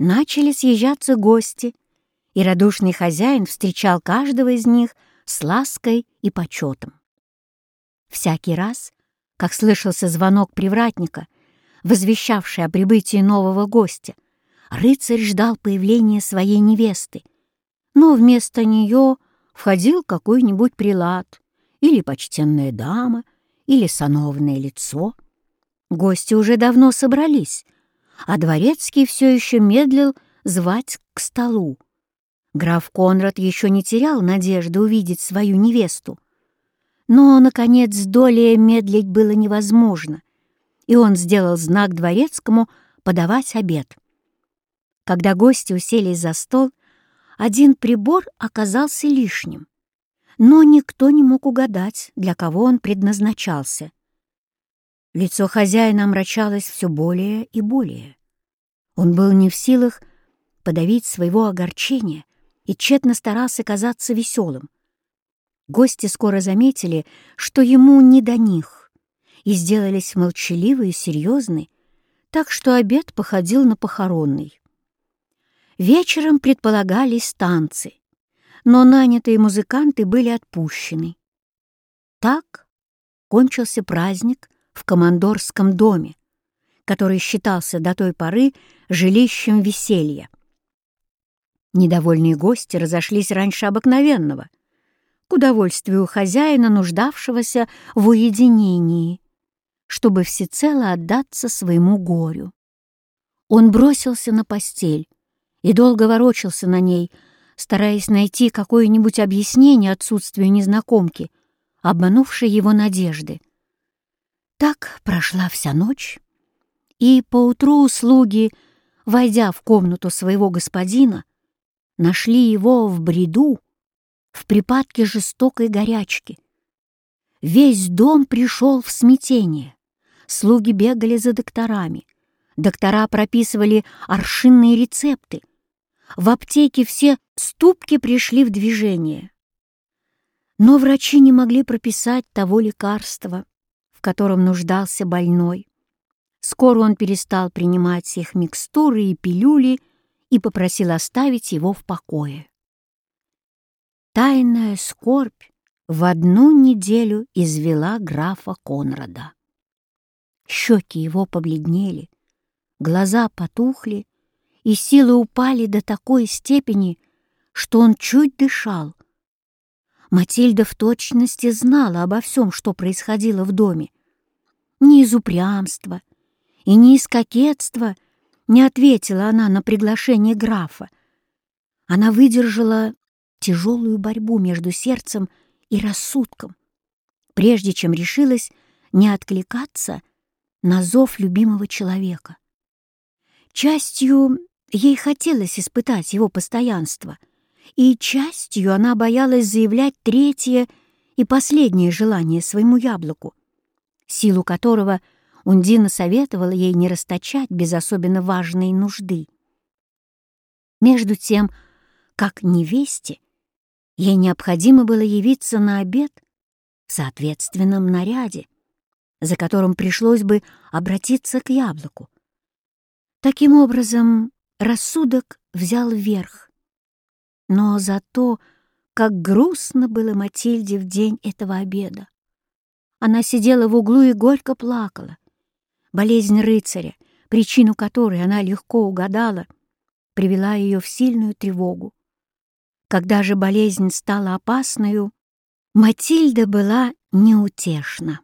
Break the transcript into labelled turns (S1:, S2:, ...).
S1: начали съезжаться гости, и радушный хозяин встречал каждого из них с лаской и почетом. Всякий раз, как слышался звонок привратника, возвещавший о прибытии нового гостя, рыцарь ждал появления своей невесты, но вместо нее входил какой-нибудь прилад или почтенная дама, или сановное лицо. Гости уже давно собрались, а дворецкий все еще медлил звать к столу. Граф Конрад еще не терял надежды увидеть свою невесту. Но, наконец, долее медлить было невозможно, и он сделал знак дворецкому подавать обед. Когда гости уселись за стол, один прибор оказался лишним, но никто не мог угадать, для кого он предназначался. Лицо хозяина омрачалось все более и более. Он был не в силах подавить своего огорчения и тщетно старался казаться веселым. Гости скоро заметили, что ему не до них, и сделались молчаливы и серьезны, так что обед походил на похоронный. Вечером предполагались танцы, но нанятые музыканты были отпущены. Так кончился праздник в командорском доме, который считался до той поры жилищем веселья. Недовольные гости разошлись раньше обыкновенного, к удовольствию хозяина, нуждавшегося в уединении, чтобы всецело отдаться своему горю. Он бросился на постель и долго ворочался на ней, стараясь найти какое-нибудь объяснение отсутствию незнакомки, обманувшей его надежды. Так прошла вся ночь, и поутру слуги, войдя в комнату своего господина, нашли его в бреду, в припадке жестокой горячки. Весь дом пришел в смятение. Слуги бегали за докторами. Доктора прописывали аршинные рецепты, в аптеке все ступки пришли в движение. Но врачи не могли прописать того лекарства, в котором нуждался больной. Скоро он перестал принимать их микстуры и пилюли и попросил оставить его в покое. Тайная скорбь в одну неделю извела графа Конрада. Щеки его побледнели, глаза потухли, и силы упали до такой степени, что он чуть дышал. Матильда в точности знала обо всем, что происходило в доме. Ни из упрямства и ни из кокетства не ответила она на приглашение графа. Она выдержала тяжелую борьбу между сердцем и рассудком, прежде чем решилась не откликаться на зов любимого человека. Частью Ей хотелось испытать его постоянство, и частью она боялась заявлять третье и последнее желание своему яблоку, силу которого Ундина советовала ей не расточать без особенно важной нужды. Между тем, как невесте, ей необходимо было явиться на обед в соответственном наряде, за которым пришлось бы обратиться к яблоку. Таким образом, рассудок взял верх. Но зато, как грустно было Матильде в день этого обеда. Она сидела в углу и горько плакала. Болезнь рыцаря, причину которой она легко угадала, привела ее в сильную тревогу. Когда же болезнь стала опасною, Матильда была неутешна.